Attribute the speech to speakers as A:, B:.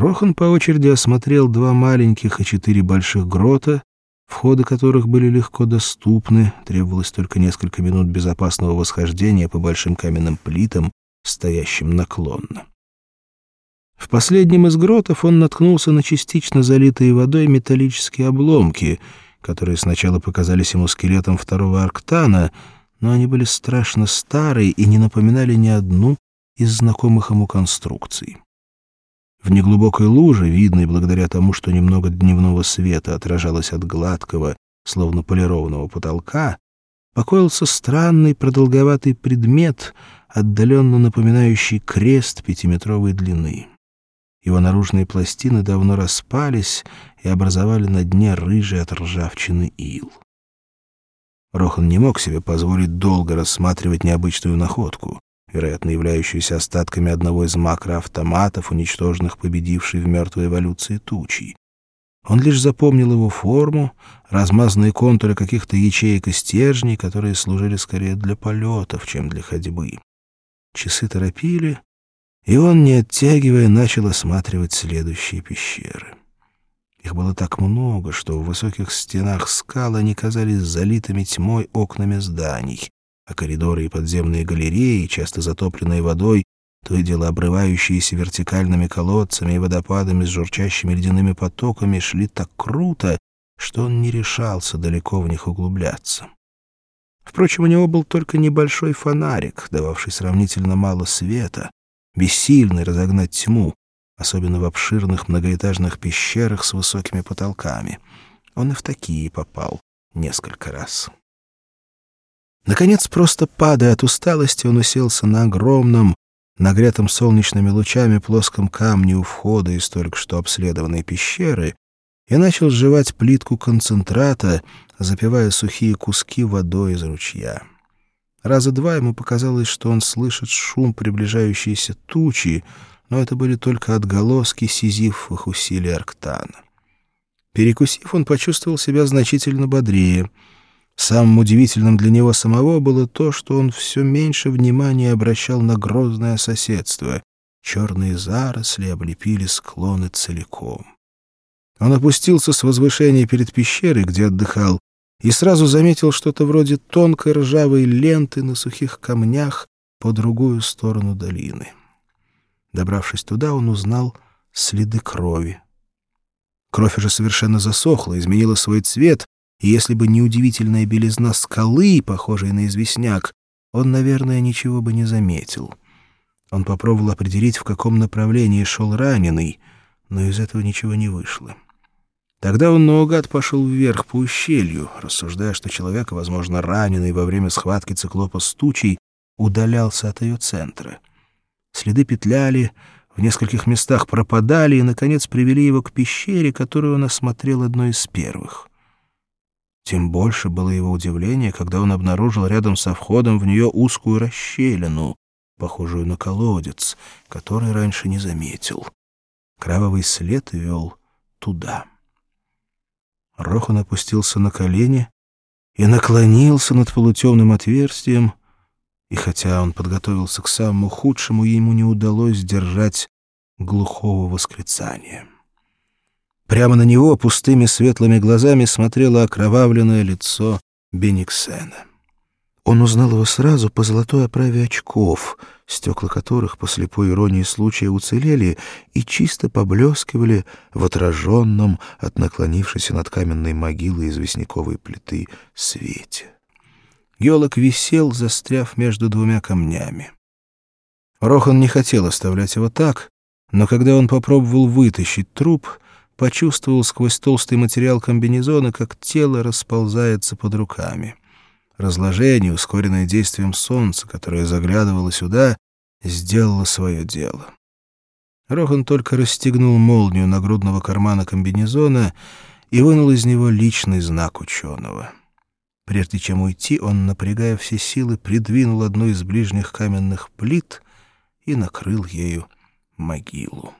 A: Рохан по очереди осмотрел два маленьких и четыре больших грота, входы которых были легко доступны, требовалось только несколько минут безопасного восхождения по большим каменным плитам, стоящим наклонно. В последнем из гротов он наткнулся на частично залитые водой металлические обломки, которые сначала показались ему скелетом второго арктана, но они были страшно старые и не напоминали ни одну из знакомых ему конструкций. В неглубокой луже, видной благодаря тому, что немного дневного света отражалось от гладкого, словно полированного потолка, покоился странный продолговатый предмет, отдаленно напоминающий крест пятиметровой длины. Его наружные пластины давно распались и образовали на дне рыжий от ржавчины ил. Рохан не мог себе позволить долго рассматривать необычную находку, вероятно, являющуюся остатками одного из макроавтоматов, уничтоженных победившей в мертвой эволюции тучей. Он лишь запомнил его форму, размазанные контуры каких-то ячеек и стержней, которые служили скорее для полетов, чем для ходьбы. Часы торопили, и он, не оттягивая, начал осматривать следующие пещеры. Их было так много, что в высоких стенах скал они казались залитыми тьмой окнами зданий, а коридоры и подземные галереи, часто затопленные водой, то и дело обрывающиеся вертикальными колодцами и водопадами с журчащими ледяными потоками, шли так круто, что он не решался далеко в них углубляться. Впрочем, у него был только небольшой фонарик, дававший сравнительно мало света, бессильный разогнать тьму, особенно в обширных многоэтажных пещерах с высокими потолками. Он и в такие попал несколько раз. Наконец, просто падая от усталости, он уселся на огромном, нагретом солнечными лучами плоском камне у входа из только что обследованной пещеры и начал сживать плитку концентрата, запивая сухие куски водой из ручья. Раза два ему показалось, что он слышит шум приближающейся тучи, но это были только отголоски сизифовых усилий Арктана. Перекусив, он почувствовал себя значительно бодрее. Самым удивительным для него самого было то, что он все меньше внимания обращал на грозное соседство. Черные заросли облепили склоны целиком. Он опустился с возвышения перед пещерой, где отдыхал, и сразу заметил что-то вроде тонкой ржавой ленты на сухих камнях по другую сторону долины. Добравшись туда, он узнал следы крови. Кровь уже совершенно засохла, изменила свой цвет, и если бы не удивительная белизна скалы, похожей на известняк, он, наверное, ничего бы не заметил. Он попробовал определить, в каком направлении шел раненый, но из этого ничего не вышло. Тогда он наугад пошел вверх по ущелью, рассуждая, что человек, возможно, раненый во время схватки циклопа с тучей, удалялся от ее центра. Следы петляли, в нескольких местах пропадали и, наконец, привели его к пещере, которую он осмотрел одной из первых. Тем больше было его удивление, когда он обнаружил рядом со входом в нее узкую расщелину, похожую на колодец, который раньше не заметил. Кровавый след вел туда. Рохан опустился на колени и наклонился над полутемным отверстием, и хотя он подготовился к самому худшему, ему не удалось сдержать глухого восклицания. Прямо на него пустыми светлыми глазами смотрело окровавленное лицо Бениксена. Он узнал его сразу по золотой оправе очков, стекла которых по слепой иронии случая уцелели и чисто поблескивали в отраженном от наклонившейся над каменной могилой известняковой плиты свете. Геолог висел, застряв между двумя камнями. Рохан не хотел оставлять его так, но когда он попробовал вытащить труп, почувствовал сквозь толстый материал комбинезона, как тело расползается под руками. Разложение, ускоренное действием солнца, которое заглядывало сюда, сделало свое дело. Рохан только расстегнул молнию нагрудного кармана комбинезона и вынул из него личный знак ученого. Прежде чем уйти, он, напрягая все силы, придвинул одну из ближних каменных плит и накрыл ею могилу.